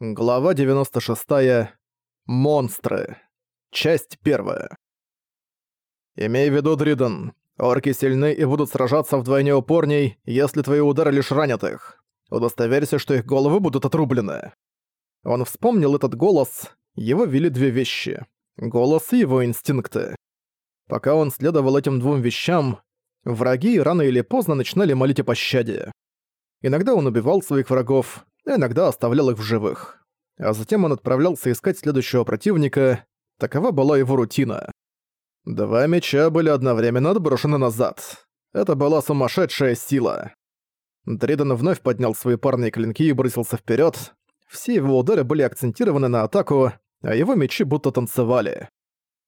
Глава 96. Монстры. Часть 1. Имей в виду, Дриден, орки сильны и будут сражаться вдвойне упорней, если твои удары лишь ранят их. Удостоверься, что их головы будут отрублены. Он вспомнил этот голос, его вели две вещи. Голос и его инстинкты. Пока он следовал этим двум вещам, враги рано или поздно начинали молить о пощаде. Иногда он убивал своих врагов, иногда оставлял их в живых. А затем он отправлялся искать следующего противника, такова была его рутина. Два меча были одновременно отброшены назад. Это была сумасшедшая сила. Дриден вновь поднял свои парные клинки и бросился вперед. Все его удары были акцентированы на атаку, а его мечи будто танцевали.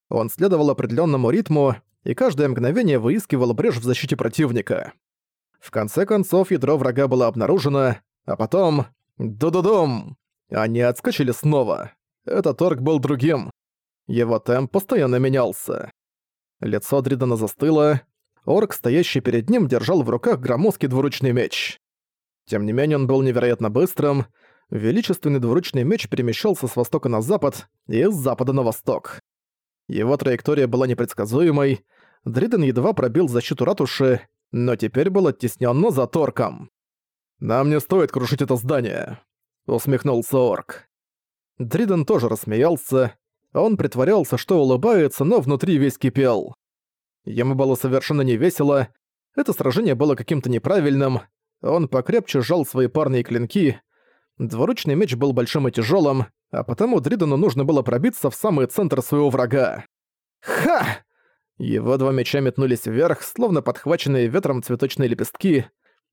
Он следовал определенному ритму, и каждое мгновение выискивал брешь в защите противника. В конце концов, ядро врага было обнаружено, а потом... Ду-ду-дум! Они отскочили снова. Этот орк был другим. Его темп постоянно менялся. Лицо Дридана застыло. Орк, стоящий перед ним, держал в руках громоздкий двуручный меч. Тем не менее, он был невероятно быстрым. Величественный двуручный меч перемещался с востока на запад и с запада на восток. Его траектория была непредсказуемой. Дриден едва пробил защиту ратуши, но теперь был оттеснён назад орком. «Нам не стоит крушить это здание», — усмехнулся орк. Дриден тоже рассмеялся. Он притворялся, что улыбается, но внутри весь кипел. Ему было совершенно невесело. Это сражение было каким-то неправильным. Он покрепче сжал свои парные клинки. Двуручный меч был большим и тяжелым, а потому Дридену нужно было пробиться в самый центр своего врага. «Ха!» Его два меча метнулись вверх, словно подхваченные ветром цветочные лепестки.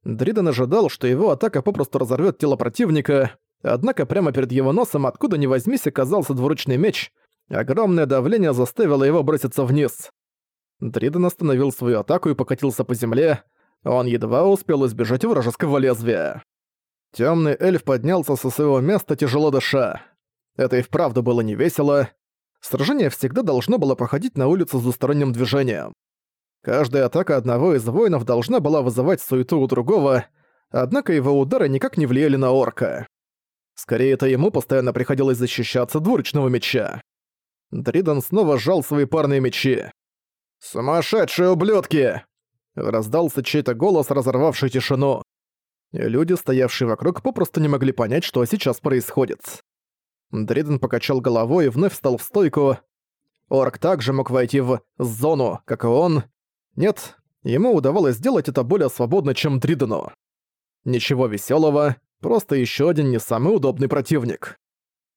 Дриден ожидал, что его атака попросту разорвет тело противника, однако прямо перед его носом, откуда ни возьмись, оказался двуручный меч. Огромное давление заставило его броситься вниз. Дриден остановил свою атаку и покатился по земле. Он едва успел избежать вражеского лезвия. Темный эльф поднялся со своего места, тяжело дыша. Это и вправду было невесело. Сражение всегда должно было походить на улицу с двусторонним движением. Каждая атака одного из воинов должна была вызывать суету у другого, однако его удары никак не влияли на орка. Скорее, это ему постоянно приходилось защищаться двуручного меча. Дриден снова сжал свои парные мечи. «Сумасшедшие ублюдки!» Раздался чей-то голос, разорвавший тишину. Люди, стоявшие вокруг, попросту не могли понять, что сейчас происходит. Дриден покачал головой и вновь встал в стойку. Орк также мог войти в зону, как и он, нет, ему удавалось сделать это более свободно, чем Дридену. Ничего веселого, просто еще один не самый удобный противник.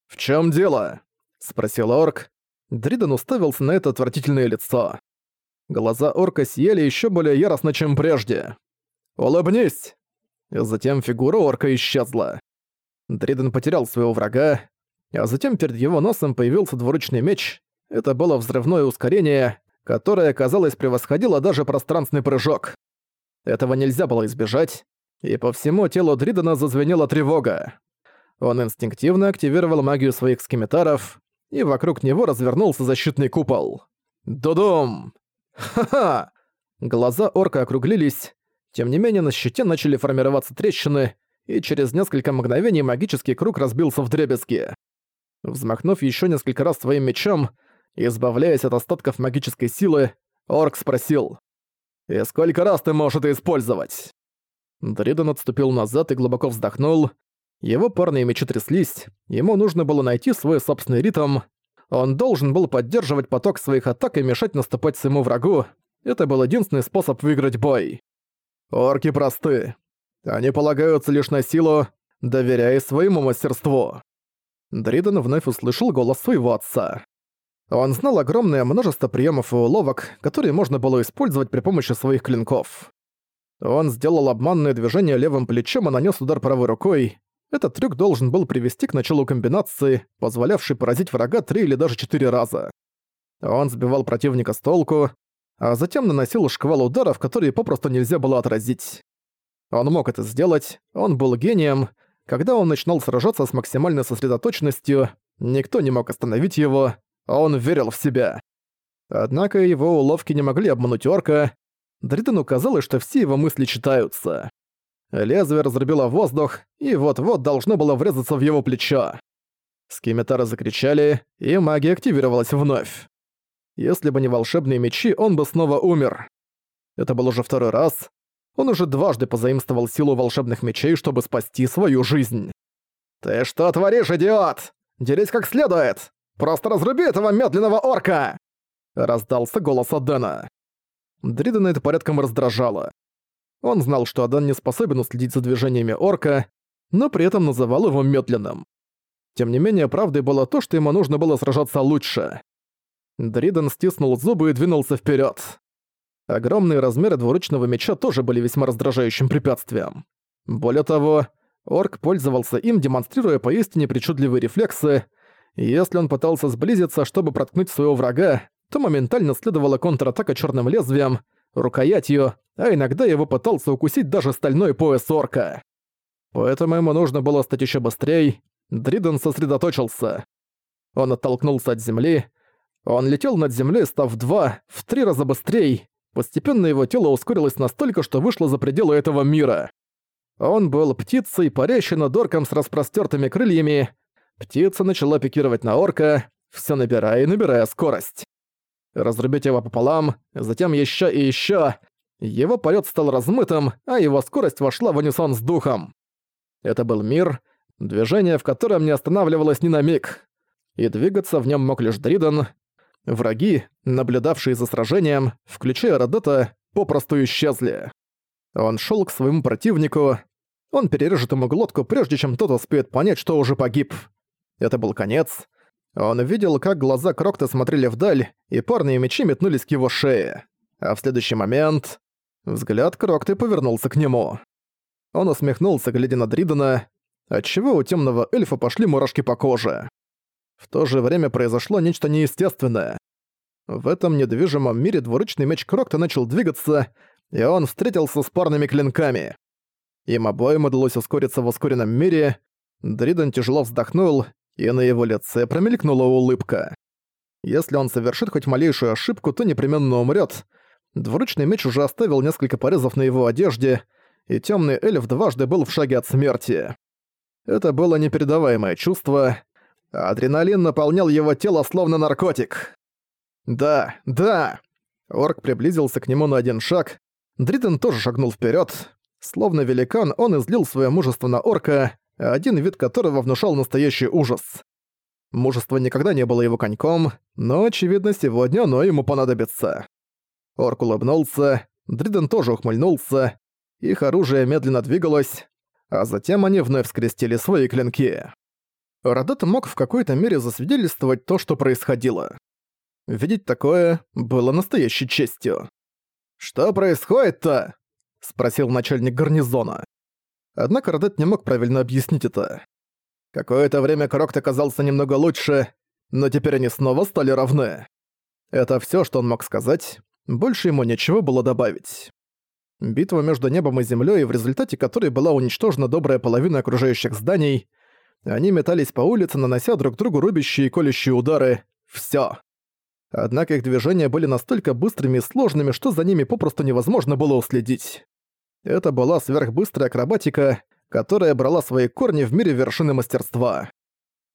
«В чем дело?» — спросил орк. Дриден уставился на это отвратительное лицо. Глаза орка сияли еще более яростно, чем прежде. «Улыбнись!» Затем фигура орка исчезла. Дриден потерял своего врага, а затем перед его носом появился двуручный меч. Это было взрывное ускорение, которая, казалось, превосходила даже пространственный прыжок. Этого нельзя было избежать, и по всему телу Дридена зазвенела тревога. Он инстинктивно активировал магию своих скеметаров, и вокруг него развернулся защитный купол. Дудум! Ха-ха! Глаза орка округлились, тем не менее на щите начали формироваться трещины, и через несколько мгновений магический круг разбился в дребезги. Взмахнув еще несколько раз своим мечом, Избавляясь от остатков магической силы, Орк спросил. «И сколько раз ты можешь это использовать?» Дриден отступил назад и глубоко вздохнул. Его парные мечи тряслись, ему нужно было найти свой собственный ритм. Он должен был поддерживать поток своих атак и мешать наступать своему врагу. Это был единственный способ выиграть бой. Орки просты. Они полагаются лишь на силу, доверяя своему мастерству. Дриден вновь услышал голос своего отца. Он знал огромное множество приемов и уловок, которые можно было использовать при помощи своих клинков. Он сделал обманное движение левым плечом и нанес удар правой рукой. Этот трюк должен был привести к началу комбинации, позволявшей поразить врага три или даже четыре раза. Он сбивал противника с толку, а затем наносил шквал ударов, которые попросту нельзя было отразить. Он мог это сделать, он был гением. Когда он начинал сражаться с максимальной сосредоточенностью, никто не мог остановить его, он верил в себя. Однако его уловки не могли обмануть орка. Дритону казалось, что все его мысли читаются. Лезвие разрубило воздух, и вот-вот должно было врезаться в его плечо. Скеметары закричали, и магия активировалась вновь. Если бы не волшебные мечи, он бы снова умер. Это был уже второй раз. Он уже дважды позаимствовал силу волшебных мечей, чтобы спасти свою жизнь. «Ты что творишь, идиот? Делись как следует! Просто разруби этого медленного орка!» Раздался голос Адена. Дридена это порядком раздражало. Он знал, что Адан не способен уследить за движениями орка, но при этом называл его медленным. Тем не менее, правдой было то, что ему нужно было сражаться лучше. Дриден стиснул зубы и двинулся вперед. Огромные размеры двуручного меча тоже были весьма раздражающим препятствием. Более того, орк пользовался им, демонстрируя поистине причудливые рефлексы, если он пытался сблизиться, чтобы проткнуть своего врага, то моментально следовала контратака черным лезвием, рукоятью, а иногда его пытался укусить даже стальной пояс орка. Поэтому ему нужно было стать еще быстрее. Дриден сосредоточился. Он оттолкнулся от земли. Он летел над землей, став в два, в три раза быстрее. Постепенно его тело ускорилось настолько, что вышло за пределы этого мира. Он был птицей, парящей над орком с распростертыми крыльями. Птица начала пикировать на орка, все набирая и набирая скорость разрубить его пополам, затем еще и еще. Его полет стал размытым, а его скорость вошла в унисон с духом. Это был мир, движение в котором не останавливалось ни на миг. И двигаться в нем мог лишь Дриден. Враги, наблюдавшие за сражением, включая Родота, попросту исчезли. Он шел к своему противнику. Он перережет ему глотку, прежде чем тот успеет понять, что уже погиб. Это был конец. Он видел, как глаза Крокта смотрели вдаль, и парные мечи метнулись к его шее. А в следующий момент... Взгляд Крокты повернулся к нему. Он усмехнулся, глядя на Дридена, отчего у темного эльфа пошли мурашки по коже. В то же время произошло нечто неестественное. В этом недвижимом мире двуручный меч Крокта начал двигаться, и он встретился с парными клинками. Им обоим удалось ускориться в ускоренном мире. Дриден тяжело вздохнул и на его лице промелькнула улыбка. Если он совершит хоть малейшую ошибку, то непременно умрет. Двуручный меч уже оставил несколько порезов на его одежде, и темный эльф дважды был в шаге от смерти. Это было непередаваемое чувство. Адреналин наполнял его тело словно наркотик. «Да, да!» Орк приблизился к нему на один шаг. Дритон тоже шагнул вперед. Словно великан, он излил свое мужество на орка, один вид которого внушал настоящий ужас. Мужество никогда не было его коньком, но, очевидно, сегодня оно ему понадобится. Орк улыбнулся, Дриден тоже ухмыльнулся, их оружие медленно двигалось, а затем они вновь скрестили свои клинки. Радет мог в какой-то мере засвидетельствовать то, что происходило. Видеть такое было настоящей честью. «Что происходит-то?» — спросил начальник гарнизона. Однако Родет не мог правильно объяснить это. Какое-то время Крокт оказался немного лучше, но теперь они снова стали равны. Это всё, что он мог сказать, больше ему нечего было добавить. Битва между небом и землёй, в результате которой была уничтожена добрая половина окружающих зданий, они метались по улице, нанося друг другу рубящие и колющие удары. Всё. Однако их движения были настолько быстрыми и сложными, что за ними попросту невозможно было уследить. Это была сверхбыстрая акробатика, которая брала свои корни в мире вершины мастерства.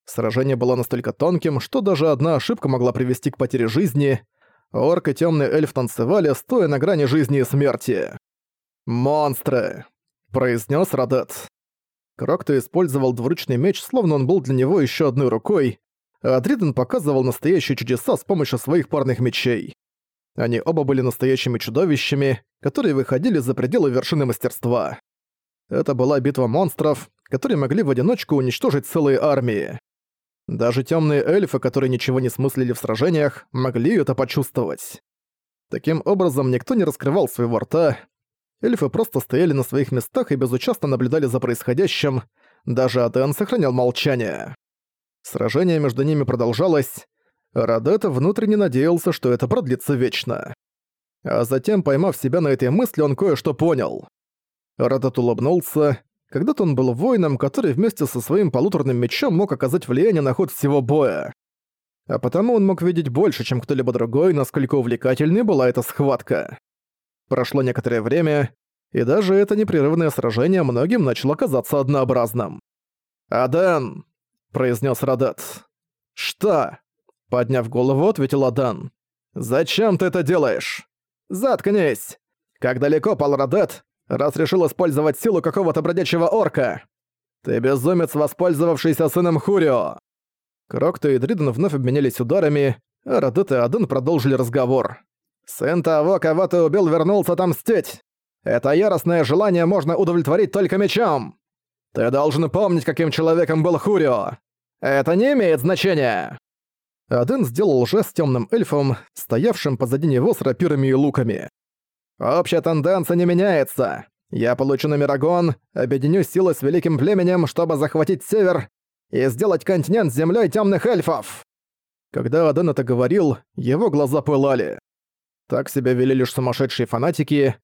Сражение было настолько тонким, что даже одна ошибка могла привести к потере жизни. Орк и темный эльф танцевали, стоя на грани жизни и смерти. «Монстры!» – произнес Радет. Крокто использовал двуручный меч, словно он был для него еще одной рукой, а Дриден показывал настоящие чудеса с помощью своих парных мечей. Они оба были настоящими чудовищами, которые выходили за пределы вершины мастерства. Это была битва монстров, которые могли в одиночку уничтожить целые армии. Даже темные эльфы, которые ничего не смыслили в сражениях, могли это почувствовать. Таким образом, никто не раскрывал своего рта. Эльфы просто стояли на своих местах и безучастно наблюдали за происходящим. Даже Аден сохранял молчание. Сражение между ними продолжалось, Радет внутренне надеялся, что это продлится вечно. А затем, поймав себя на этой мысли, он кое-что понял. Радет улыбнулся. Когда-то он был воином, который вместе со своим полуторным мечом мог оказать влияние на ход всего боя. А потому он мог видеть больше, чем кто-либо другой, насколько увлекательной была эта схватка. Прошло некоторое время, и даже это непрерывное сражение многим начало казаться однообразным. «Аден!» произнес Радет. «Что?» — подняв голову, ответил Адан. «Зачем ты это делаешь?» «Заткнись! Как далеко пал Радет, раз решил использовать силу какого-то бродячего орка? Ты безумец, воспользовавшийся сыном Хурио!» Крокто и Дриден вновь обменялись ударами, а Радет и Адан продолжили разговор. «Сын того, кого ты убил, вернулся отомстить! Это яростное желание можно удовлетворить только мечом! Ты должен помнить, каким человеком был Хурио! Это не имеет значения!» Аден сделал жест темным эльфом, стоявшим позади него с рапирами и луками. «Общая тенденция не меняется. Я получу Номерагон, объединю силы с великим племенем, чтобы захватить север и сделать континент землей темных эльфов!» Когда Аден это говорил, его глаза пылали. Так себя вели лишь сумасшедшие фанатики.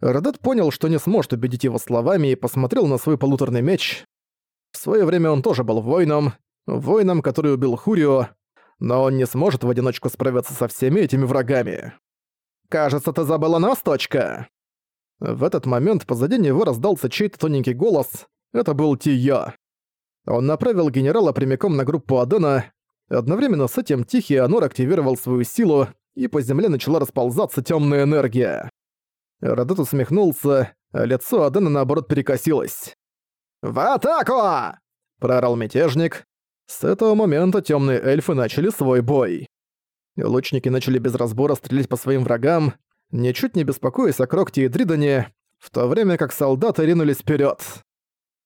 Радет понял, что не сможет убедить его словами, и посмотрел на свой полуторный меч. В свое время он тоже был воином, воином, который убил Хурио, но он не сможет в одиночку справиться со всеми этими врагами. «Кажется, ты забыла нас, точка!» В этот момент позади него раздался чей-то тоненький голос. Это был Тия. Он направил генерала прямиком на группу Адена. Одновременно с этим Тихий Анор активировал свою силу, и по земле начала расползаться темная энергия. Радот усмехнулся, а лицо Адена наоборот перекосилось. «В атаку!» – проорал мятежник, с этого момента темные эльфы начали свой бой. Лучники начали без разбора стрелять по своим врагам, ничуть не беспокоясь о Крокте и Дридане, в то время как солдаты ринулись вперед.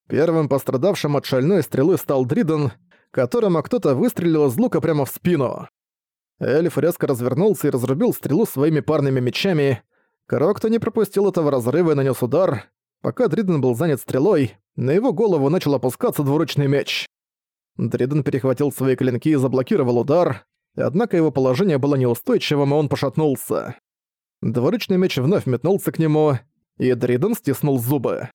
Первым пострадавшим от шальной стрелы стал Дридан, которому кто-то выстрелил из лука прямо в спину. Эльф резко развернулся и разрубил стрелу своими парными мечами. Крокто не пропустил этого разрыва и нанес удар. Пока Дриден был занят стрелой, на его голову начал опускаться двуручный меч. Дриден перехватил свои клинки и заблокировал удар, однако его положение было неустойчивым, и он пошатнулся. Двуручный меч вновь метнулся к нему, и Дриден стиснул зубы.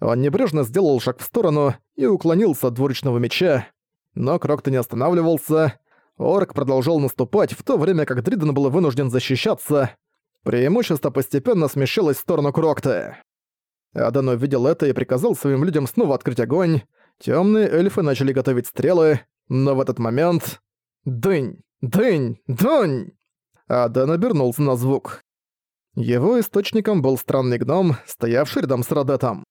Он небрежно сделал шаг в сторону и уклонился от двуручного меча, но Крокто не останавливался. Орк продолжал наступать, в то время как Дриден был вынужден защищаться. Преимущество постепенно смещалось в сторону Крокта. Адан увидел это и приказал своим людям снова открыть огонь, Темные эльфы начали готовить стрелы, но в этот момент... Дынь! Дынь! Дунь! Адан обернулся на звук. Его источником был странный гном, стоявший рядом с Радетом.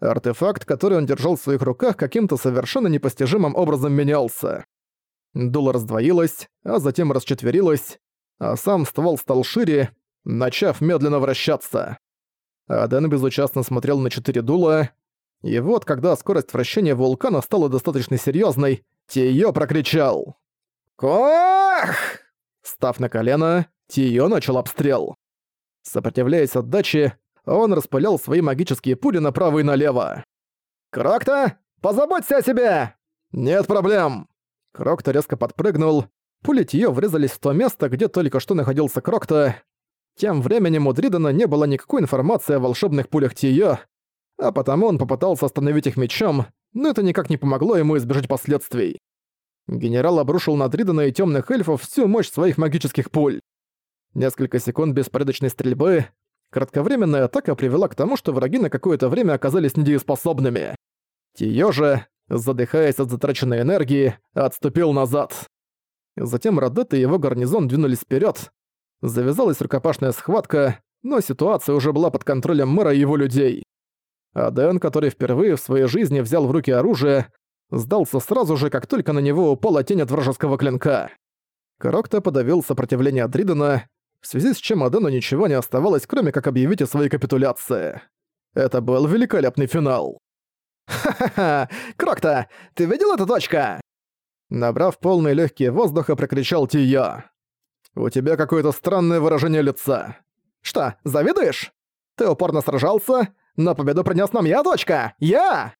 Артефакт, который он держал в своих руках, каким-то совершенно непостижимым образом менялся. Дуло раздвоилось, а затем расчетверилось, а сам ствол стал шире, начав медленно вращаться. Аден безучастно смотрел на четыре дула, и вот, когда скорость вращения вулкана стала достаточно серьезной, Тиё прокричал. «Кох!» Став на колено, Тиё начал обстрел. Сопротивляясь отдаче, он распылял свои магические пули направо и налево. «Крокта, позаботься о себе!» «Нет проблем!» Крокта резко подпрыгнул. Пули Тиё врезались в то место, где только что находился Крокта. Тем временем у Дридана не было никакой информации о волшебных пулях Тиё, а потому он попытался остановить их мечом, но это никак не помогло ему избежать последствий. Генерал обрушил на Дридана и темных эльфов всю мощь своих магических пуль. Несколько секунд беспорядочной стрельбы, кратковременная атака привела к тому, что враги на какое-то время оказались недееспособными. Тиё же, задыхаясь от затраченной энергии, отступил назад. Затем Радет и его гарнизон двинулись вперед. Завязалась рукопашная схватка, но ситуация уже была под контролем мэра и его людей. А Дэн, который впервые в своей жизни взял в руки оружие, сдался сразу же, как только на него упала тень от вражеского клинка. Крокто подавил сопротивление Дридена, в связи с чем Адену ничего не оставалось, кроме как объявить о своей капитуляции. Это был великолепный финал. «Ха-ха-ха! Крокто, ты видел эту точку?» Набрав полные легкие воздуха, прокричал Тия. «У тебя какое-то странное выражение лица. Что, завидуешь? Ты упорно сражался, но победу принес нам я, дочка! Я!»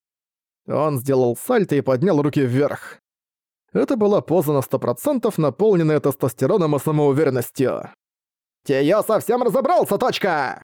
Он сделал сальто и поднял руки вверх. Это была поза на сто процентов, наполненная тестостероном и самоуверенностью. «Тиё совсем разобрался, точка!»